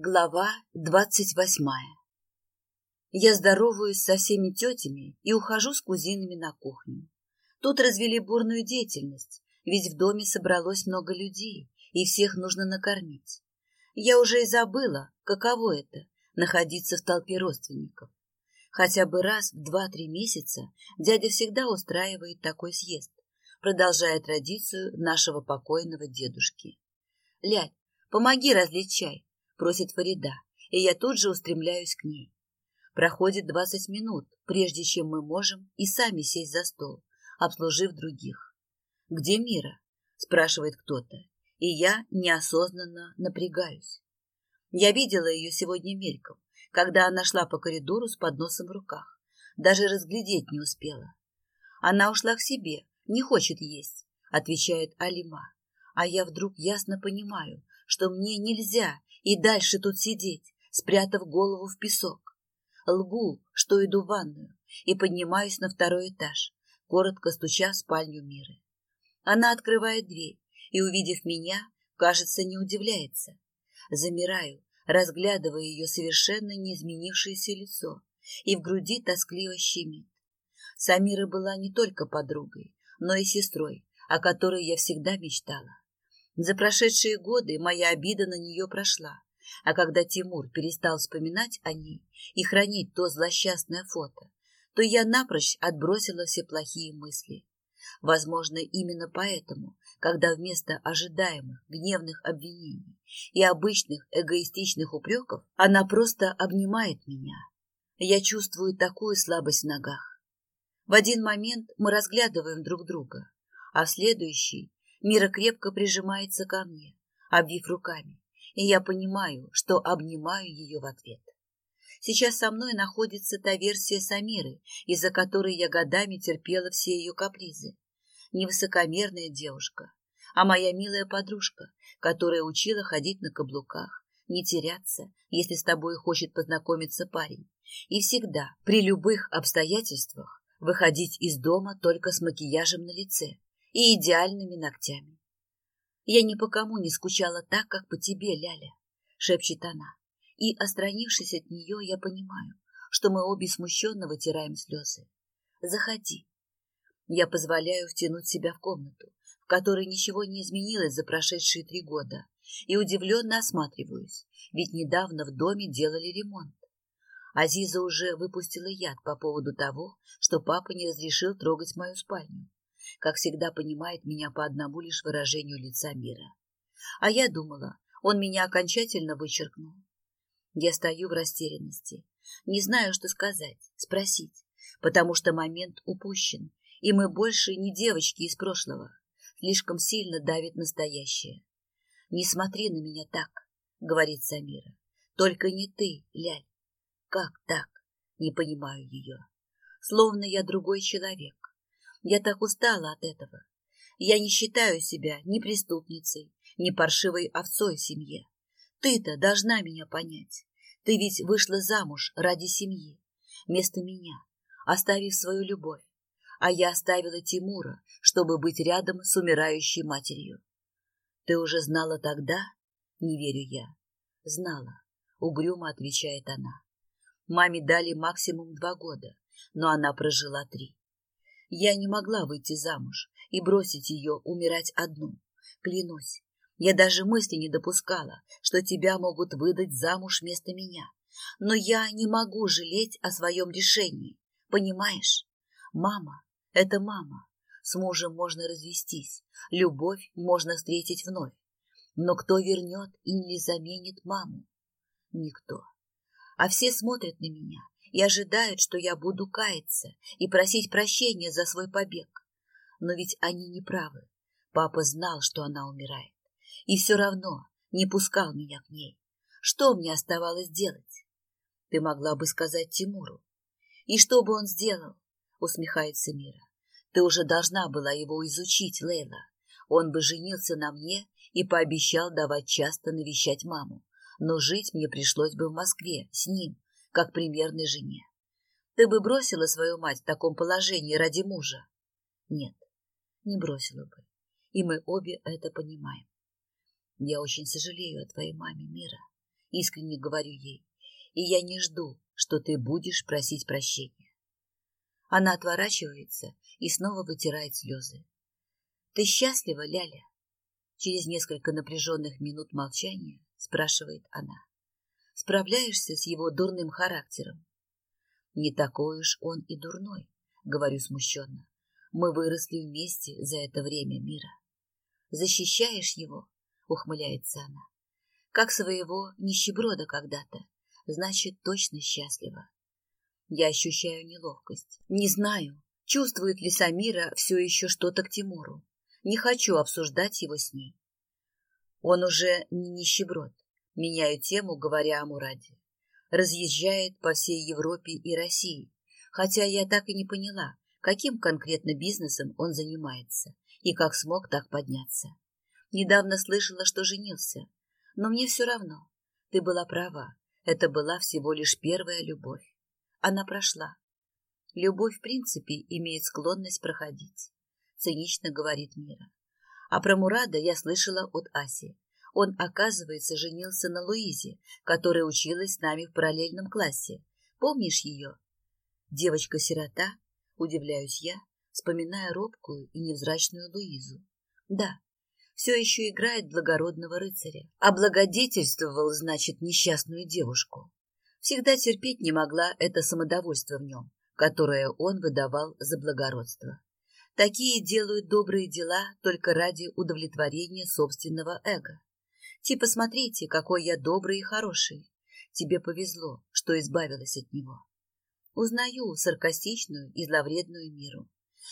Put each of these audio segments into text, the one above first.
Глава двадцать восьмая. Я здороваюсь со всеми тетями и ухожу с кузинами на кухню. Тут развели бурную деятельность, ведь в доме собралось много людей, и всех нужно накормить. Я уже и забыла, каково это – находиться в толпе родственников. Хотя бы раз в два-три месяца дядя всегда устраивает такой съезд, продолжая традицию нашего покойного дедушки. «Лядь, помоги разлить чай, просит Фарида, и я тут же устремляюсь к ней. Проходит двадцать минут, прежде чем мы можем и сами сесть за стол, обслужив других. «Где Мира?» – спрашивает кто-то, и я неосознанно напрягаюсь. Я видела ее сегодня мельком, когда она шла по коридору с подносом в руках. Даже разглядеть не успела. «Она ушла к себе, не хочет есть», – отвечает Алима. А я вдруг ясно понимаю, что мне нельзя и дальше тут сидеть, спрятав голову в песок. Лгу, что иду в ванную, и поднимаюсь на второй этаж, коротко стуча в спальню Миры. Она открывает дверь и, увидев меня, кажется, не удивляется. Замираю, разглядывая ее совершенно неизменившееся лицо, и в груди тоскливо щемит. Самира была не только подругой, но и сестрой, о которой я всегда мечтала. За прошедшие годы моя обида на нее прошла, а когда Тимур перестал вспоминать о ней и хранить то злосчастное фото, то я напрочь отбросила все плохие мысли. Возможно, именно поэтому, когда вместо ожидаемых гневных обвинений и обычных эгоистичных упреков она просто обнимает меня, я чувствую такую слабость в ногах. В один момент мы разглядываем друг друга, а в следующий Мира крепко прижимается ко мне, обвив руками и я понимаю, что обнимаю ее в ответ. Сейчас со мной находится та версия Самиры, из-за которой я годами терпела все ее капризы. Невысокомерная девушка, а моя милая подружка, которая учила ходить на каблуках, не теряться, если с тобой хочет познакомиться парень, и всегда, при любых обстоятельствах, выходить из дома только с макияжем на лице и идеальными ногтями. Я ни по кому не скучала так, как по тебе, Ляля, шепчет она. И, остранившись от нее, я понимаю, что мы обе смущенно вытираем слезы. Заходи. Я позволяю втянуть себя в комнату, в которой ничего не изменилось за прошедшие три года, и удивленно осматриваюсь, ведь недавно в доме делали ремонт. Азиза уже выпустила яд по поводу того, что папа не разрешил трогать мою спальню как всегда понимает меня по одному лишь выражению лица мира. А я думала, он меня окончательно вычеркнул. Я стою в растерянности, не знаю, что сказать, спросить, потому что момент упущен, и мы больше не девочки из прошлого. Слишком сильно давит настоящее. «Не смотри на меня так», — говорит Самира. «Только не ты, Ляль». «Как так?» — не понимаю ее. «Словно я другой человек, я так устала от этого. Я не считаю себя ни преступницей, ни паршивой овцой в семье. Ты-то должна меня понять. Ты ведь вышла замуж ради семьи, вместо меня, оставив свою любовь. А я оставила Тимура, чтобы быть рядом с умирающей матерью. Ты уже знала тогда? Не верю я. Знала, угрюмо отвечает она. Маме дали максимум два года, но она прожила три. Я не могла выйти замуж и бросить ее умирать одну. Клянусь, я даже мысли не допускала, что тебя могут выдать замуж вместо меня. Но я не могу жалеть о своем решении, понимаешь? Мама — это мама. С мужем можно развестись, любовь можно встретить вновь. Но кто вернет и не заменит маму? Никто. А все смотрят на меня и ожидает, что я буду каяться и просить прощения за свой побег. Но ведь они не правы. Папа знал, что она умирает. И все равно не пускал меня к ней. Что мне оставалось делать? Ты могла бы сказать Тимуру. И что бы он сделал? Усмехается Мира. Ты уже должна была его изучить, Лейла. Он бы женился на мне и пообещал давать часто навещать маму. Но жить мне пришлось бы в Москве с ним, как примерной жене. Ты бы бросила свою мать в таком положении ради мужа? Нет, не бросила бы. И мы обе это понимаем. Я очень сожалею о твоей маме, Мира. Искренне говорю ей. И я не жду, что ты будешь просить прощения. Она отворачивается и снова вытирает слезы. Ты счастлива, Ляля? Через несколько напряженных минут молчания спрашивает она справляешься с его дурным характером. Не такой уж он и дурной, говорю смущенно. Мы выросли вместе за это время мира. Защищаешь его, ухмыляется она. Как своего нищеброда когда-то, значит, точно счастлива. Я ощущаю неловкость. Не знаю, чувствует ли Самира все еще что-то к Тимуру. Не хочу обсуждать его с ней. Он уже не нищеброд меняю тему, говоря о Мураде. Разъезжает по всей Европе и России, хотя я так и не поняла, каким конкретно бизнесом он занимается и как смог так подняться. Недавно слышала, что женился, но мне все равно. Ты была права, это была всего лишь первая любовь. Она прошла. Любовь, в принципе, имеет склонность проходить, цинично говорит Мира. А про Мурада я слышала от Аси. Он, оказывается, женился на Луизе, которая училась с нами в параллельном классе. Помнишь ее? Девочка-сирота, удивляюсь я, вспоминая робкую и невзрачную Луизу. Да, все еще играет благородного рыцаря. Облагодетельствовал, значит, несчастную девушку. Всегда терпеть не могла это самодовольство в нем, которое он выдавал за благородство. Такие делают добрые дела только ради удовлетворения собственного эго. Ти посмотрите, какой я добрый и хороший. Тебе повезло, что избавилась от него. Узнаю саркастичную и зловредную миру.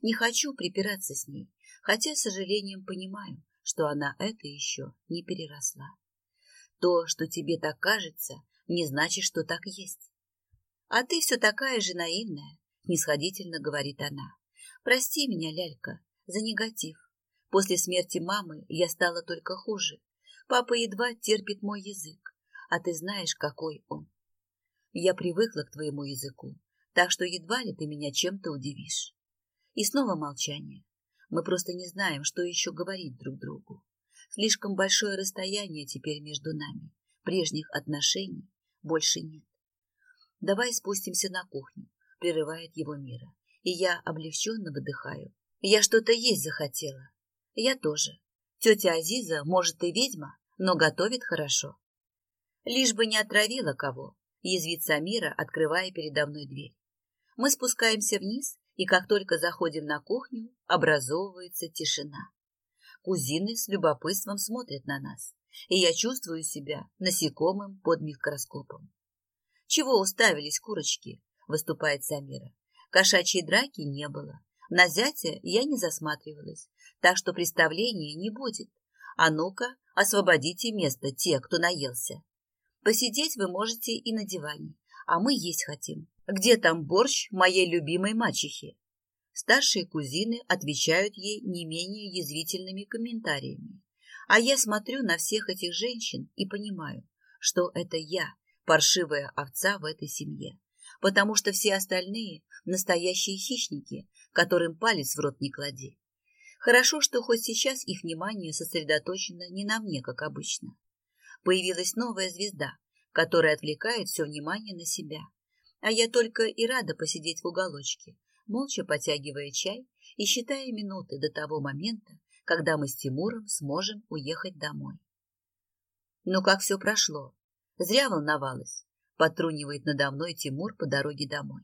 Не хочу припираться с ней, хотя с сожалением понимаю, что она это еще не переросла. То, что тебе так кажется, не значит, что так есть. А ты все такая же наивная, нисходительно говорит она. Прости меня, лялька, за негатив. После смерти мамы я стала только хуже, Папа едва терпит мой язык, а ты знаешь, какой он. Я привыкла к твоему языку, так что едва ли ты меня чем-то удивишь. И снова молчание. Мы просто не знаем, что еще говорить друг другу. Слишком большое расстояние теперь между нами. Прежних отношений больше нет. Давай спустимся на кухню, прерывает его мира. И я облегченно выдыхаю. Я что-то есть захотела. Я тоже. Тетя Азиза, может, и ведьма, но готовит хорошо. Лишь бы не отравила кого, язвит Самира, открывая передо мной дверь. Мы спускаемся вниз, и как только заходим на кухню, образовывается тишина. Кузины с любопытством смотрят на нас, и я чувствую себя насекомым под микроскопом. «Чего уставились курочки?» – выступает Самира. «Кошачьей драки не было. На зятя я не засматривалась, так что представления не будет. А ну-ка, освободите место те, кто наелся. Посидеть вы можете и на диване, а мы есть хотим. Где там борщ моей любимой мачехи? Старшие кузины отвечают ей не менее язвительными комментариями. А я смотрю на всех этих женщин и понимаю, что это я, паршивая овца в этой семье, потому что все остальные – настоящие хищники, которым палец в рот не клади. Хорошо, что хоть сейчас их внимание сосредоточено не на мне, как обычно. Появилась новая звезда, которая отвлекает все внимание на себя. А я только и рада посидеть в уголочке, молча потягивая чай и считая минуты до того момента, когда мы с Тимуром сможем уехать домой. Но как все прошло? Зря волновалась. Потрунивает надо мной Тимур по дороге домой.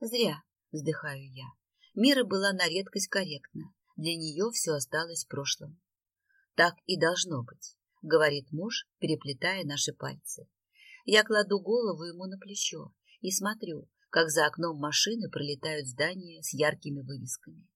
Зря, вздыхаю я. Мира была на редкость корректна. Для нее все осталось прошлым. Так и должно быть, говорит муж, переплетая наши пальцы. Я кладу голову ему на плечо и смотрю, как за окном машины пролетают здания с яркими вывесками.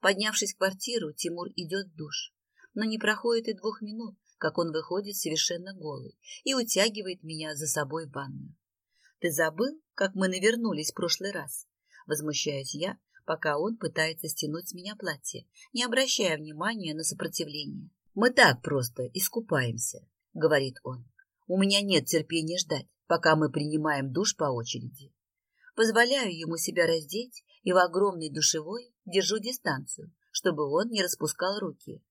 Поднявшись в квартиру, Тимур идет в душ. Но не проходит и двух минут, как он выходит совершенно голый и утягивает меня за собой в ванную. «Ты забыл, как мы навернулись в прошлый раз?» Возмущаюсь я, пока он пытается стянуть с меня платье, не обращая внимания на сопротивление. «Мы так просто искупаемся», — говорит он. «У меня нет терпения ждать, пока мы принимаем душ по очереди». Позволяю ему себя раздеть и в огромной душевой держу дистанцию, чтобы он не распускал руки.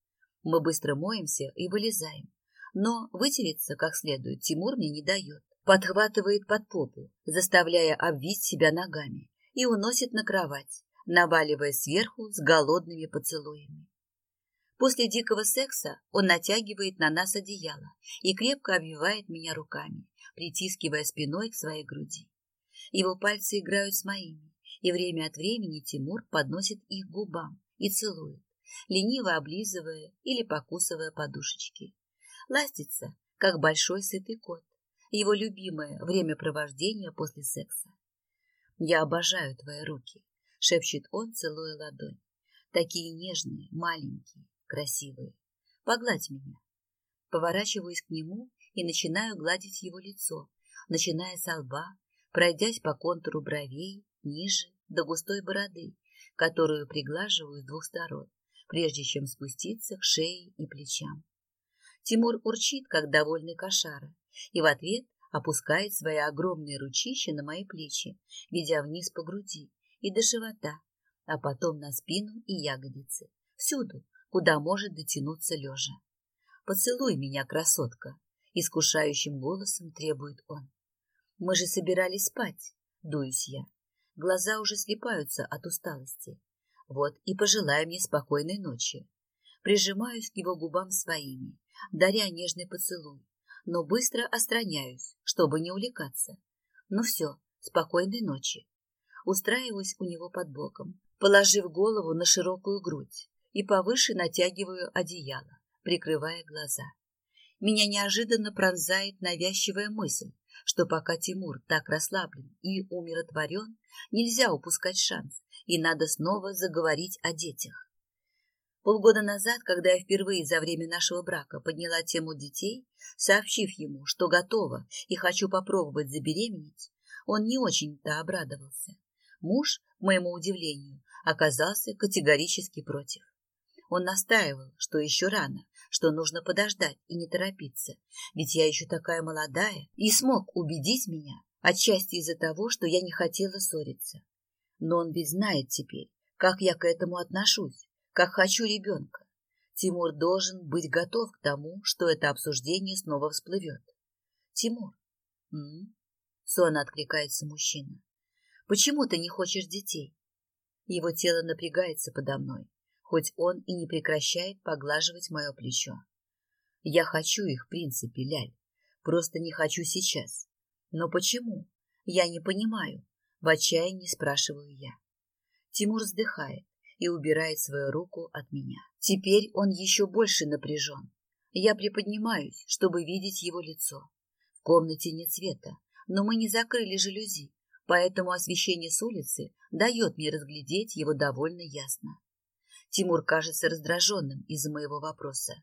Мы быстро моемся и вылезаем. Но вытереться как следует Тимур мне не дает. Подхватывает под попу, заставляя обвить себя ногами, и уносит на кровать, наваливая сверху с голодными поцелуями. После дикого секса он натягивает на нас одеяло и крепко обвивает меня руками, притискивая спиной к своей груди. Его пальцы играют с моими, и время от времени Тимур подносит их к губам и целует, лениво облизывая или покусывая подушечки. Ластится, как большой сытый кот, его любимое времяпровождение после секса. Я обожаю твои руки, шепчет он, целуя ладонь. Такие нежные, маленькие, красивые. Погладь меня. Поворачиваюсь к нему и начинаю гладить его лицо, начиная со лба, пройдясь по контуру бровей, ниже, до густой бороды, которую приглаживаю с двух сторон, прежде чем спуститься к шее и плечам. Тимур урчит, как довольный кошара, и в ответ опускает свои огромные ручища на мои плечи, ведя вниз по груди, и до живота, а потом на спину и ягодицы, всюду, куда может дотянуться лежа. «Поцелуй меня, красотка!» — искушающим голосом требует он. «Мы же собирались спать!» — дуюсь я. Глаза уже слипаются от усталости. Вот и пожелай мне спокойной ночи. Прижимаюсь к его губам своими, даря нежный поцелуй, но быстро остраняюсь, чтобы не увлекаться. Ну все, спокойной ночи устраиваясь у него под боком, положив голову на широкую грудь и повыше натягиваю одеяло, прикрывая глаза. Меня неожиданно пронзает навязчивая мысль, что пока Тимур так расслаблен и умиротворен, нельзя упускать шанс, и надо снова заговорить о детях. Полгода назад, когда я впервые за время нашего брака подняла тему детей, сообщив ему, что готова и хочу попробовать забеременеть, он не очень-то обрадовался. Муж, к моему удивлению, оказался категорически против. Он настаивал, что еще рано, что нужно подождать и не торопиться, ведь я еще такая молодая, и смог убедить меня, отчасти из-за того, что я не хотела ссориться. Но он ведь знает теперь, как я к этому отношусь, как хочу ребенка. Тимур должен быть готов к тому, что это обсуждение снова всплывет. Тимур. М -м откликается мужчина. Почему ты не хочешь детей? Его тело напрягается подо мной, хоть он и не прекращает поглаживать мое плечо. Я хочу их, в принципе, Ляль. Просто не хочу сейчас. Но почему? Я не понимаю. В отчаянии спрашиваю я. Тимур вздыхает и убирает свою руку от меня. Теперь он еще больше напряжен. Я приподнимаюсь, чтобы видеть его лицо. В комнате нет света, но мы не закрыли жалюзи, поэтому освещение с улицы дает мне разглядеть его довольно ясно. Тимур кажется раздраженным из-за моего вопроса.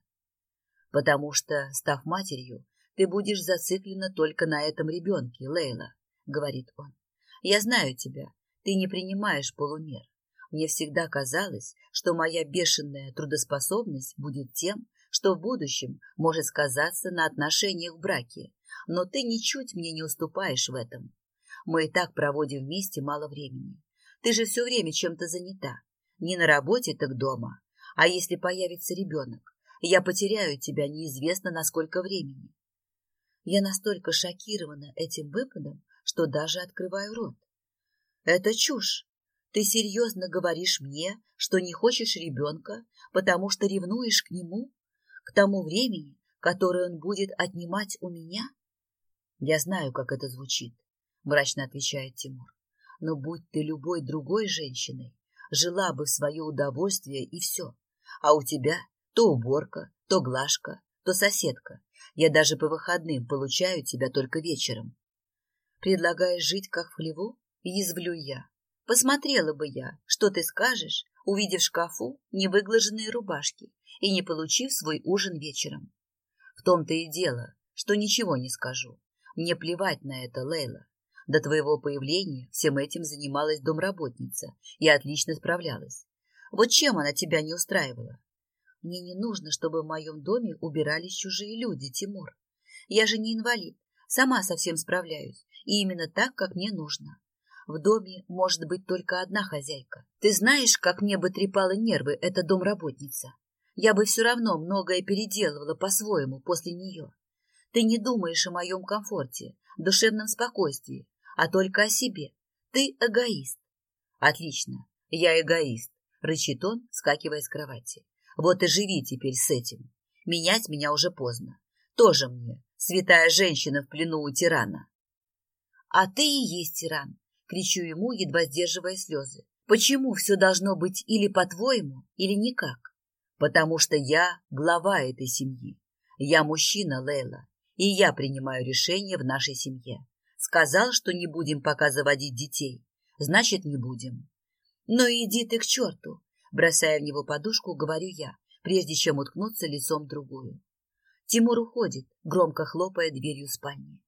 «Потому что, став матерью, ты будешь зациклена только на этом ребенке, Лейла», — говорит он. «Я знаю тебя. Ты не принимаешь полумер. Мне всегда казалось, что моя бешеная трудоспособность будет тем, что в будущем может сказаться на отношениях в браке, но ты ничуть мне не уступаешь в этом. Мы и так проводим вместе мало времени. Ты же все время чем-то занята. Не на работе, так дома. А если появится ребенок? Я потеряю тебя неизвестно на сколько времени. Я настолько шокирована этим выпадом, что даже открываю рот. Это чушь. Ты серьезно говоришь мне, что не хочешь ребенка, потому что ревнуешь к нему? К тому времени, которое он будет отнимать у меня? Я знаю, как это звучит мрачно отвечает Тимур. Но будь ты любой другой женщиной, жила бы в свое удовольствие и все. А у тебя то уборка, то глажка, то соседка. Я даже по выходным получаю тебя только вечером. Предлагаешь жить как в хлеву? Язвлю я. Посмотрела бы я, что ты скажешь, увидев в шкафу невыглаженные рубашки и не получив свой ужин вечером. В том-то и дело, что ничего не скажу. Мне плевать на это, Лейла. До твоего появления всем этим занималась домработница и отлично справлялась. Вот чем она тебя не устраивала? Мне не нужно, чтобы в моем доме убирались чужие люди, Тимур. Я же не инвалид, сама совсем справляюсь, и именно так, как мне нужно. В доме может быть только одна хозяйка. Ты знаешь, как мне бы трепала нервы эта домработница? Я бы все равно многое переделывала по-своему после нее. Ты не думаешь о моем комфорте, душевном спокойствии, а только о себе. Ты эгоист. Отлично, я эгоист, рычит он, скакивая с кровати. Вот и живи теперь с этим. Менять меня уже поздно. Тоже мне, святая женщина в плену у тирана. А ты и есть тиран, кричу ему, едва сдерживая слезы. Почему все должно быть или по-твоему, или никак? Потому что я глава этой семьи. Я мужчина, Лейла, и я принимаю решения в нашей семье. Сказал, что не будем пока заводить детей. Значит, не будем. Но иди ты к черту, бросая в него подушку, говорю я, прежде чем уткнуться лицом в другую. Тимур уходит, громко хлопая дверью спальни.